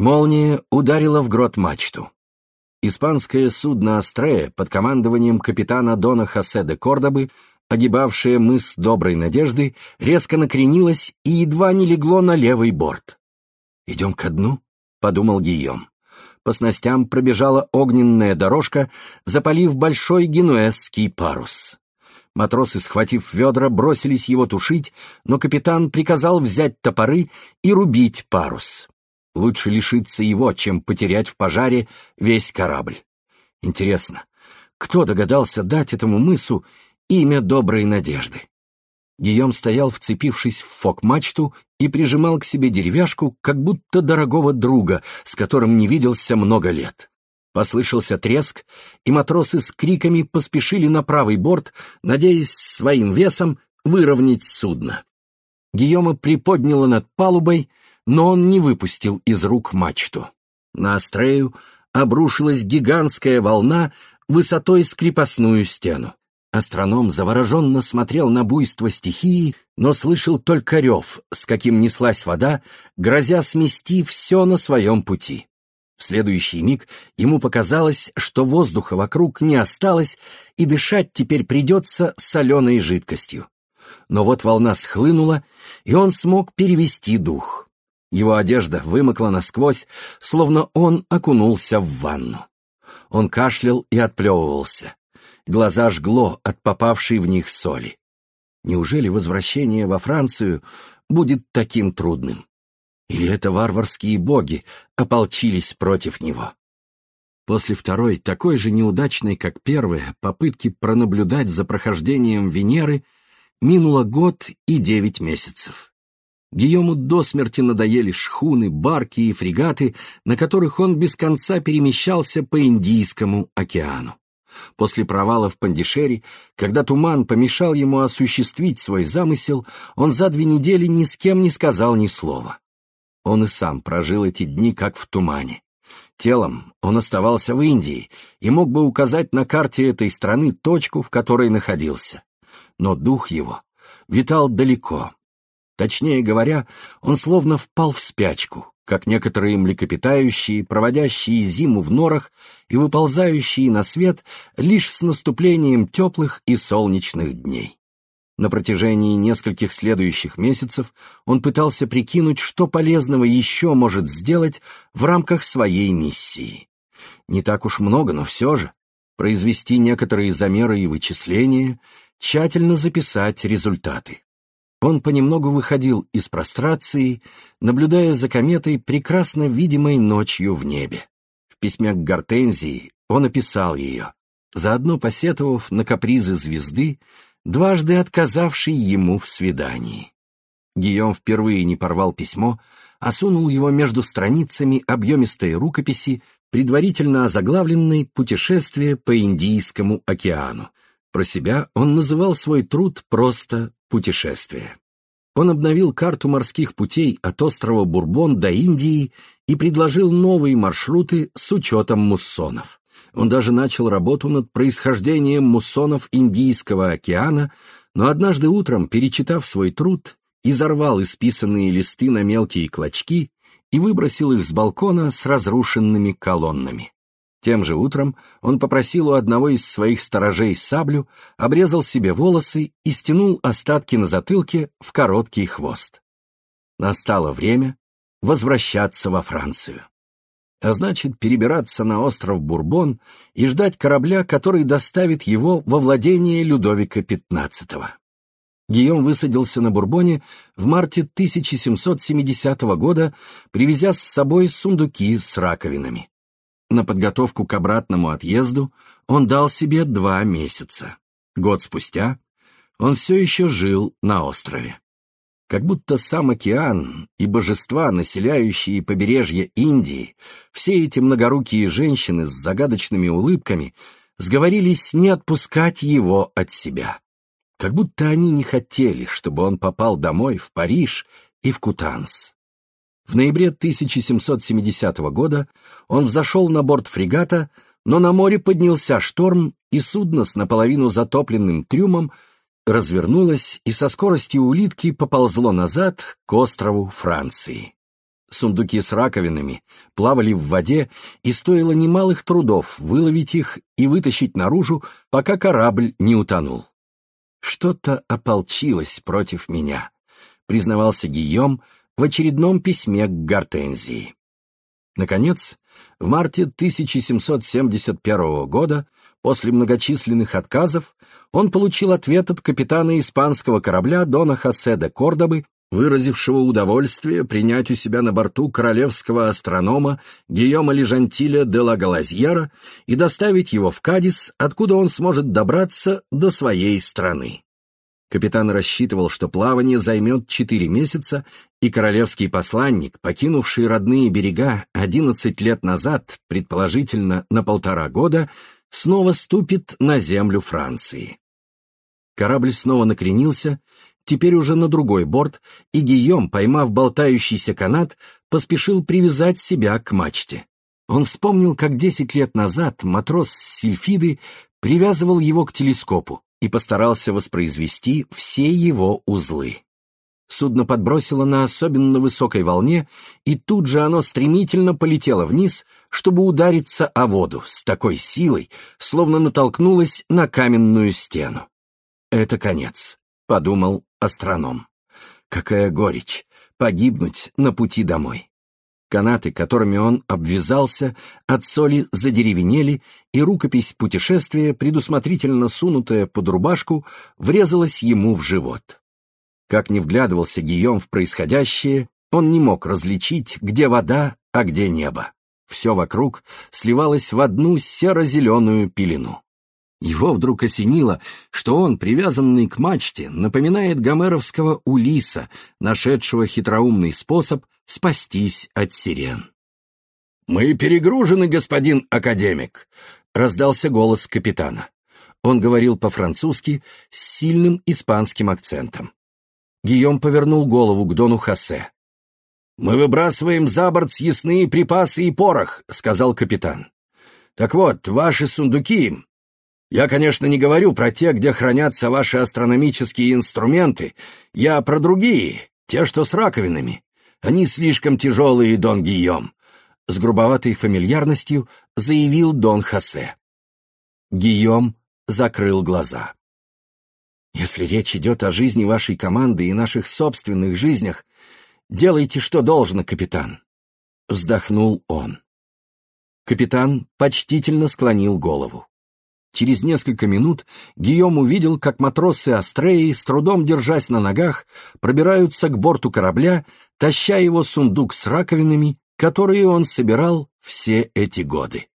Молния ударила в грот мачту. Испанское судно «Астрея» под командованием капитана Дона Хосе де Кордобы, огибавшее мыс Доброй Надежды, резко накренилось и едва не легло на левый борт. «Идем ко дну?» — подумал Гийом. По снастям пробежала огненная дорожка, запалив большой генуэзский парус. Матросы, схватив ведра, бросились его тушить, но капитан приказал взять топоры и рубить парус. Лучше лишиться его, чем потерять в пожаре весь корабль. Интересно, кто догадался дать этому мысу имя Доброй Надежды? Гийом стоял, вцепившись в фок-мачту, и прижимал к себе деревяшку, как будто дорогого друга, с которым не виделся много лет. Послышался треск, и матросы с криками поспешили на правый борт, надеясь своим весом выровнять судно. Гийома приподняло над палубой, но он не выпустил из рук мачту. На Астрею обрушилась гигантская волна высотой с крепостную стену. Астроном завороженно смотрел на буйство стихии, но слышал только рев, с каким неслась вода, грозя смести все на своем пути. В следующий миг ему показалось, что воздуха вокруг не осталось, и дышать теперь придется соленой жидкостью. Но вот волна схлынула, и он смог перевести дух. Его одежда вымокла насквозь, словно он окунулся в ванну. Он кашлял и отплевывался. Глаза жгло от попавшей в них соли. Неужели возвращение во Францию будет таким трудным? Или это варварские боги ополчились против него? После второй, такой же неудачной, как первая, попытки пронаблюдать за прохождением Венеры, минуло год и девять месяцев. Гийому до смерти надоели шхуны, барки и фрегаты, на которых он без конца перемещался по Индийскому океану. После провала в Пандишере, когда туман помешал ему осуществить свой замысел, он за две недели ни с кем не сказал ни слова. Он и сам прожил эти дни как в тумане. Телом он оставался в Индии и мог бы указать на карте этой страны точку, в которой находился. Но дух его витал далеко, Точнее говоря, он словно впал в спячку, как некоторые млекопитающие, проводящие зиму в норах и выползающие на свет лишь с наступлением теплых и солнечных дней. На протяжении нескольких следующих месяцев он пытался прикинуть, что полезного еще может сделать в рамках своей миссии. Не так уж много, но все же. Произвести некоторые замеры и вычисления, тщательно записать результаты. Он понемногу выходил из прострации, наблюдая за кометой, прекрасно видимой ночью в небе. В письме к Гортензии он описал ее, заодно посетовав на капризы звезды, дважды отказавшей ему в свидании. Гийом впервые не порвал письмо, а сунул его между страницами объемистой рукописи, предварительно озаглавленной «Путешествие по Индийскому океану». Про себя он называл свой труд просто Путешествие. Он обновил карту морских путей от острова Бурбон до Индии и предложил новые маршруты с учетом муссонов. Он даже начал работу над происхождением муссонов Индийского океана, но однажды утром, перечитав свой труд, изорвал исписанные листы на мелкие клочки и выбросил их с балкона с разрушенными колоннами. Тем же утром он попросил у одного из своих сторожей саблю, обрезал себе волосы и стянул остатки на затылке в короткий хвост. Настало время возвращаться во Францию. А значит, перебираться на остров Бурбон и ждать корабля, который доставит его во владение Людовика XV. Гийом высадился на Бурбоне в марте 1770 года, привезя с собой сундуки с раковинами. На подготовку к обратному отъезду он дал себе два месяца. Год спустя он все еще жил на острове. Как будто сам океан и божества, населяющие побережье Индии, все эти многорукие женщины с загадочными улыбками, сговорились не отпускать его от себя. Как будто они не хотели, чтобы он попал домой в Париж и в Кутанс. В ноябре 1770 года он взошел на борт фрегата, но на море поднялся шторм, и судно с наполовину затопленным трюмом развернулось и со скоростью улитки поползло назад к острову Франции. Сундуки с раковинами плавали в воде, и стоило немалых трудов выловить их и вытащить наружу, пока корабль не утонул. «Что-то ополчилось против меня», — признавался Гийом в очередном письме к Гортензии. Наконец, в марте 1771 года, после многочисленных отказов, он получил ответ от капитана испанского корабля Дона Хосе де Кордобы, выразившего удовольствие принять у себя на борту королевского астронома Гийома Лежантиля де ла Галазьера и доставить его в Кадис, откуда он сможет добраться до своей страны. Капитан рассчитывал, что плавание займет четыре месяца, и королевский посланник, покинувший родные берега одиннадцать лет назад, предположительно на полтора года, снова ступит на землю Франции. Корабль снова накренился, теперь уже на другой борт, и Гийом, поймав болтающийся канат, поспешил привязать себя к мачте. Он вспомнил, как десять лет назад матрос Сильфиды привязывал его к телескопу и постарался воспроизвести все его узлы. Судно подбросило на особенно высокой волне, и тут же оно стремительно полетело вниз, чтобы удариться о воду с такой силой, словно натолкнулось на каменную стену. «Это конец», — подумал астроном. «Какая горечь! Погибнуть на пути домой!» Канаты, которыми он обвязался, от соли задеревенели, и рукопись путешествия, предусмотрительно сунутая под рубашку, врезалась ему в живот. Как ни вглядывался Гийом в происходящее, он не мог различить, где вода, а где небо. Все вокруг сливалось в одну серо-зеленую пелену. Его вдруг осенило, что он, привязанный к мачте, напоминает гомеровского Улиса, нашедшего хитроумный способ спастись от сирен. «Мы перегружены, господин академик», — раздался голос капитана. Он говорил по-французски с сильным испанским акцентом. Гийом повернул голову к Дону Хосе. «Мы выбрасываем за борт съестные припасы и порох», — сказал капитан. «Так вот, ваши сундуки я, конечно, не говорю про те, где хранятся ваши астрономические инструменты. Я про другие, те, что с раковинами. Они слишком тяжелые, Дон Гийом. С грубоватой фамильярностью заявил Дон Хосе. Гийом закрыл глаза. «Если речь идет о жизни вашей команды и наших собственных жизнях, делайте, что должно, капитан», — вздохнул он. Капитан почтительно склонил голову. Через несколько минут Гийом увидел, как матросы Астреи, с трудом держась на ногах, пробираются к борту корабля, таща его сундук с раковинами, которые он собирал все эти годы.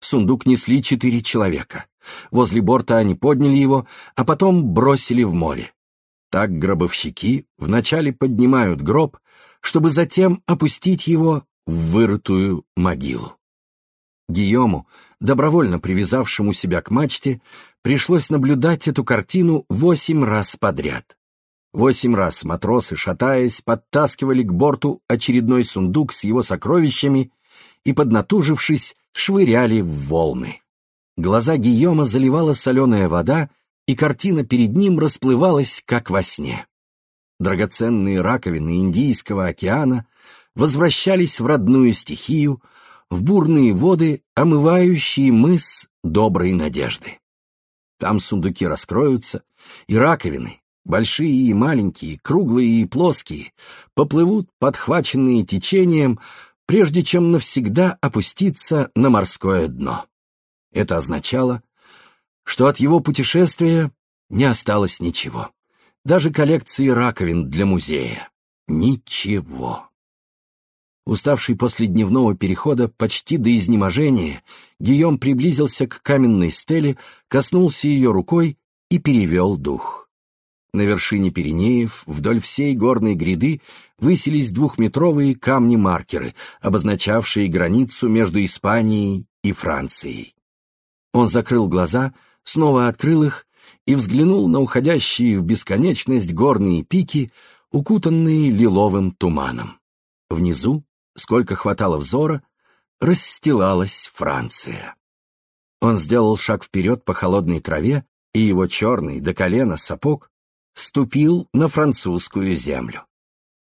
Сундук несли четыре человека. Возле борта они подняли его, а потом бросили в море. Так гробовщики вначале поднимают гроб, чтобы затем опустить его в вырытую могилу. Гийому, добровольно привязавшему себя к мачте, пришлось наблюдать эту картину восемь раз подряд. Восемь раз матросы, шатаясь, подтаскивали к борту очередной сундук с его сокровищами и, поднатужившись, швыряли в волны. Глаза Гийома заливала соленая вода, и картина перед ним расплывалась, как во сне. Драгоценные раковины Индийского океана возвращались в родную стихию, в бурные воды, омывающие мыс доброй надежды. Там сундуки раскроются, и раковины, большие и маленькие, круглые и плоские, поплывут, подхваченные течением, прежде чем навсегда опуститься на морское дно. Это означало, что от его путешествия не осталось ничего. Даже коллекции раковин для музея. Ничего. Уставший после дневного перехода почти до изнеможения, Гийом приблизился к каменной стеле, коснулся ее рукой и перевел дух. На вершине Пиренеев вдоль всей горной гряды высились двухметровые камни-маркеры, обозначавшие границу между Испанией и Францией. Он закрыл глаза, снова открыл их и взглянул на уходящие в бесконечность горные пики, укутанные лиловым туманом. Внизу сколько хватало взора, расстилалась Франция. Он сделал шаг вперед по холодной траве, и его черный до колена сапог ступил на французскую землю.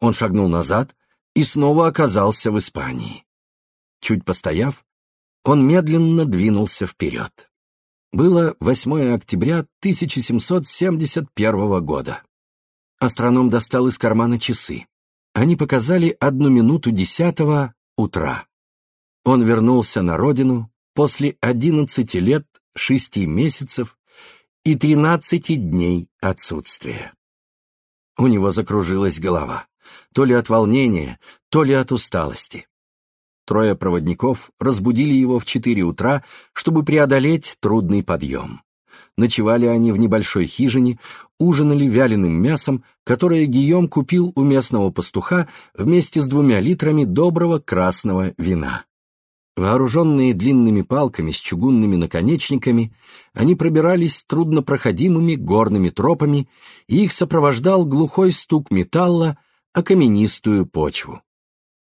Он шагнул назад и снова оказался в Испании. Чуть постояв, он медленно двинулся вперед. Было 8 октября 1771 года. Астроном достал из кармана часы. Они показали одну минуту десятого утра. Он вернулся на родину после 11 лет, 6 месяцев и 13 дней отсутствия. У него закружилась голова, то ли от волнения, то ли от усталости. Трое проводников разбудили его в 4 утра, чтобы преодолеть трудный подъем. Ночевали они в небольшой хижине, ужинали вяленым мясом, которое Гийом купил у местного пастуха вместе с двумя литрами доброго красного вина. Вооруженные длинными палками с чугунными наконечниками, они пробирались труднопроходимыми горными тропами, и их сопровождал глухой стук металла о каменистую почву.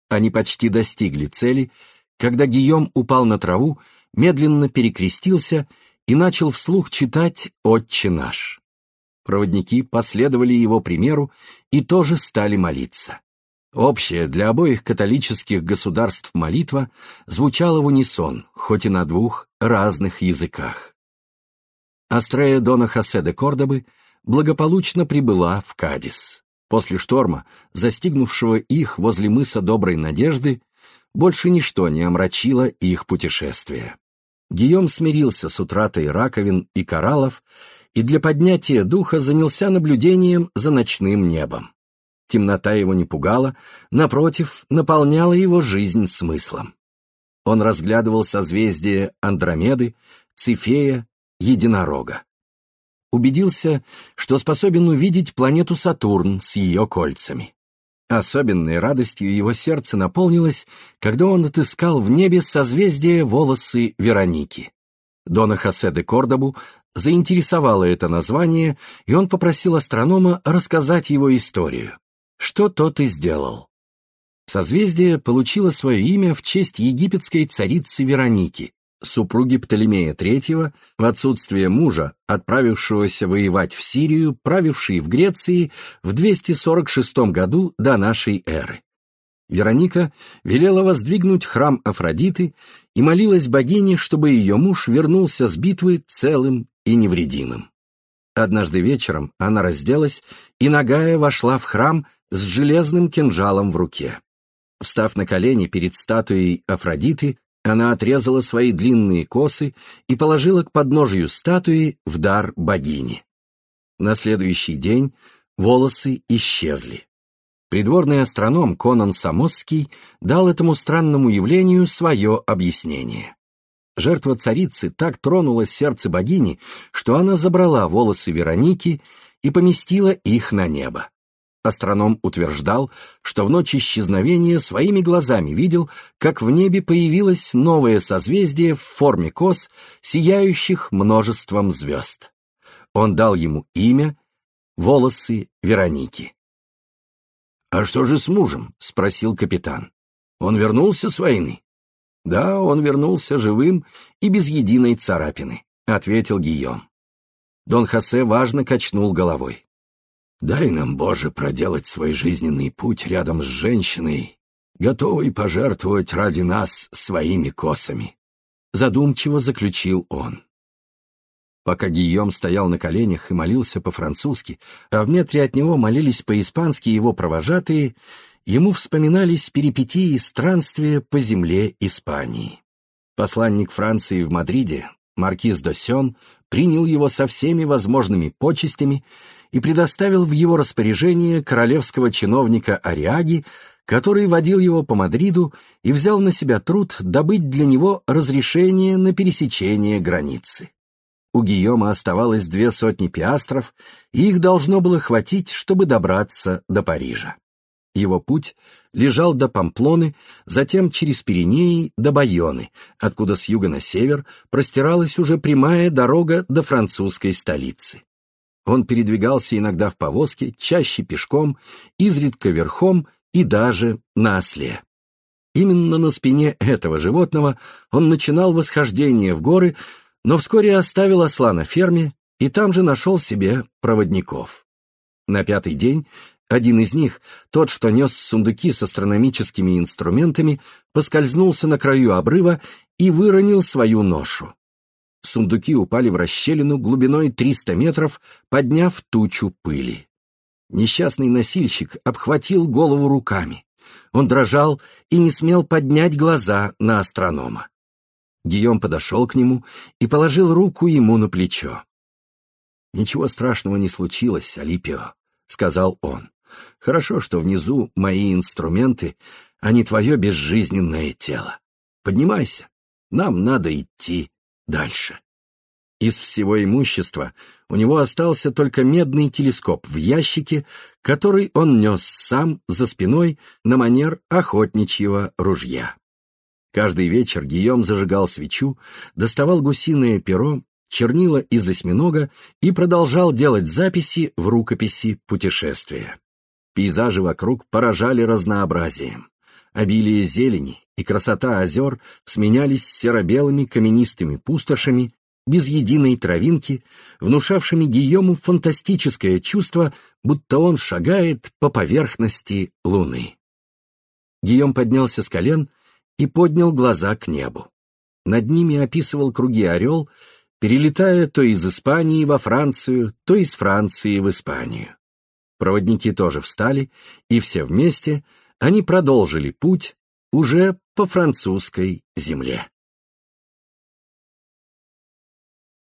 Они почти достигли цели, когда Гийом упал на траву, медленно перекрестился и начал вслух читать «Отче наш». Проводники последовали его примеру и тоже стали молиться. Общая для обоих католических государств молитва звучала в унисон, хоть и на двух разных языках. Астрея Дона Хосе де Кордобы благополучно прибыла в Кадис. После шторма, застигнувшего их возле мыса Доброй Надежды, больше ничто не омрачило их путешествие. Гийом смирился с утратой раковин и кораллов и для поднятия духа занялся наблюдением за ночным небом. Темнота его не пугала, напротив, наполняла его жизнь смыслом. Он разглядывал созвездия Андромеды, Цифея, Единорога. Убедился, что способен увидеть планету Сатурн с ее кольцами. Особенной радостью его сердце наполнилось, когда он отыскал в небе созвездие волосы Вероники. Дона Хосе де Кордобу заинтересовало это название, и он попросил астронома рассказать его историю. Что тот и сделал. Созвездие получило свое имя в честь египетской царицы Вероники, супруги Птолемея III, в отсутствие мужа, отправившегося воевать в Сирию, правившей в Греции в 246 году до нашей эры. Вероника велела воздвигнуть храм Афродиты и молилась богине, чтобы ее муж вернулся с битвы целым и невредимым. Однажды вечером она разделась, и нагая вошла в храм с железным кинжалом в руке. Встав на колени перед статуей Афродиты, она отрезала свои длинные косы и положила к подножию статуи в дар богини. На следующий день волосы исчезли. Придворный астроном Конан Самосский дал этому странному явлению свое объяснение. Жертва царицы так тронула сердце богини, что она забрала волосы Вероники и поместила их на небо. Астроном утверждал, что в ночь исчезновения своими глазами видел, как в небе появилось новое созвездие в форме кос, сияющих множеством звезд. Он дал ему имя «Волосы Вероники». «А что же с мужем?» — спросил капитан. «Он вернулся с войны?» «Да, он вернулся живым и без единой царапины», — ответил Гийом. Дон Хосе важно качнул головой. Дай нам, Боже, проделать свой жизненный путь рядом с женщиной, готовой пожертвовать ради нас своими косами. Задумчиво заключил он. Пока Гийом стоял на коленях и молился по-французски, а в метре от него молились по-испански его провожатые, ему вспоминались перипетии странствия по земле Испании. Посланник Франции в Мадриде, маркиз Досен, принял его со всеми возможными почестями и предоставил в его распоряжение королевского чиновника Ариаги, который водил его по Мадриду и взял на себя труд добыть для него разрешение на пересечение границы. У Гийома оставалось две сотни пиастров, и их должно было хватить, чтобы добраться до Парижа. Его путь лежал до Памплоны, затем через Пиренеи до Байоны, откуда с юга на север простиралась уже прямая дорога до французской столицы. Он передвигался иногда в повозке, чаще пешком, изредка верхом и даже на осле. Именно на спине этого животного он начинал восхождение в горы, но вскоре оставил осла на ферме и там же нашел себе проводников. На пятый день Один из них, тот, что нес сундуки с астрономическими инструментами, поскользнулся на краю обрыва и выронил свою ношу. Сундуки упали в расщелину глубиной 300 метров, подняв тучу пыли. Несчастный носильщик обхватил голову руками. Он дрожал и не смел поднять глаза на астронома. Гийом подошел к нему и положил руку ему на плечо. «Ничего страшного не случилось, Алипио», — сказал он. Хорошо, что внизу мои инструменты, а не твое безжизненное тело. Поднимайся, нам надо идти дальше. Из всего имущества у него остался только медный телескоп в ящике, который он нес сам за спиной на манер охотничьего ружья. Каждый вечер Гийом зажигал свечу, доставал гусиное перо, чернила из осьминога и продолжал делать записи в рукописи путешествия. Пейзажи вокруг поражали разнообразием. Обилие зелени и красота озер сменялись серо-белыми каменистыми пустошами, без единой травинки, внушавшими Гийому фантастическое чувство, будто он шагает по поверхности луны. Гийом поднялся с колен и поднял глаза к небу. Над ними описывал круги орел, перелетая то из Испании во Францию, то из Франции в Испанию. Проводники тоже встали, и все вместе они продолжили путь уже по французской земле.